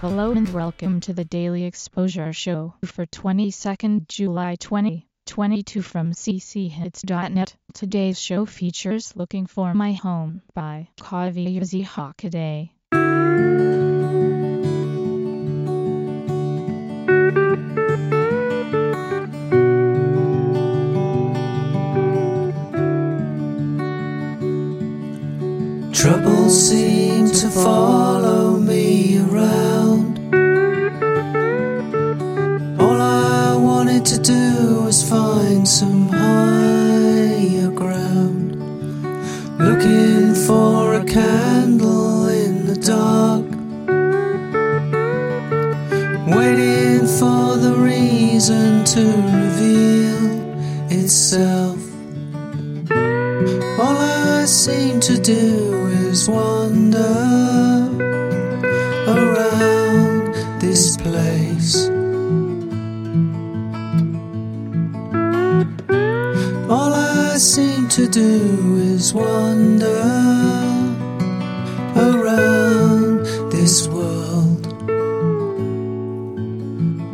Hello and welcome to the Daily Exposure Show for 22nd July 2022 from cchits.net. Today's show features Looking for My Home by Kaviyazi Hockaday. Troubles seem to follow To do was find some higher ground. Looking for a candle in the dark. Waiting for the reason to reveal itself. All I seem to do is wander Seem to do is wander around this world,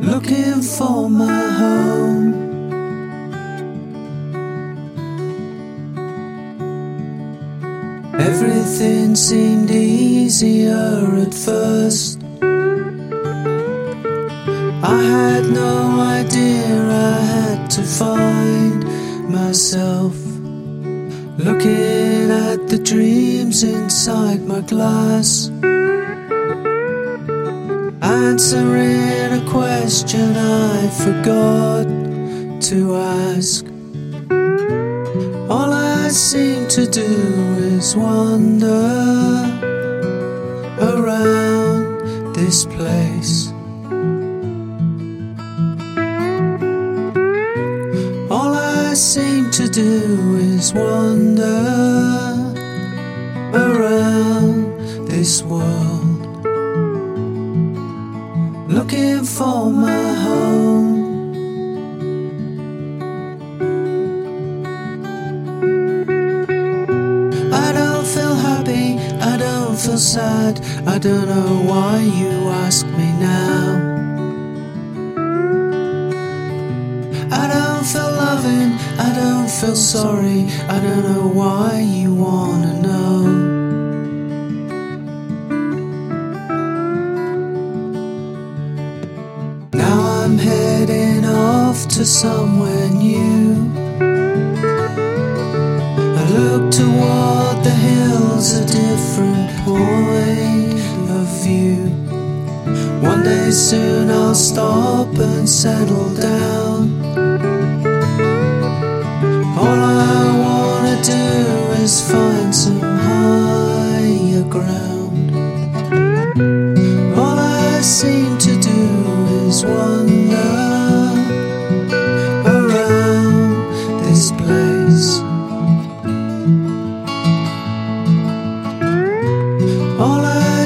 looking for my home. Everything seemed easier at first. I had no idea I had to find myself. Looking at the dreams inside my glass. Answering a question I forgot to ask. All I seem to do is wander around this place. Seem to do is wander around this world, looking for my home. I don't feel happy, I don't feel sad. I don't know why you ask me now. Loving, I don't feel sorry. I don't know why you wanna know. Now I'm heading off to somewhere new. I look toward the hills, a different point of view. One day soon I'll stop and settle down.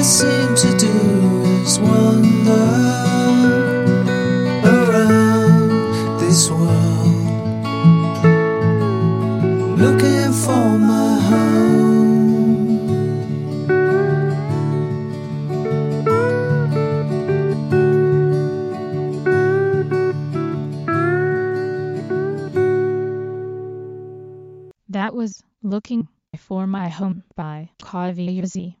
Seem to do is wander around this world, looking for my home. That was Looking for My Home by Kaviyazi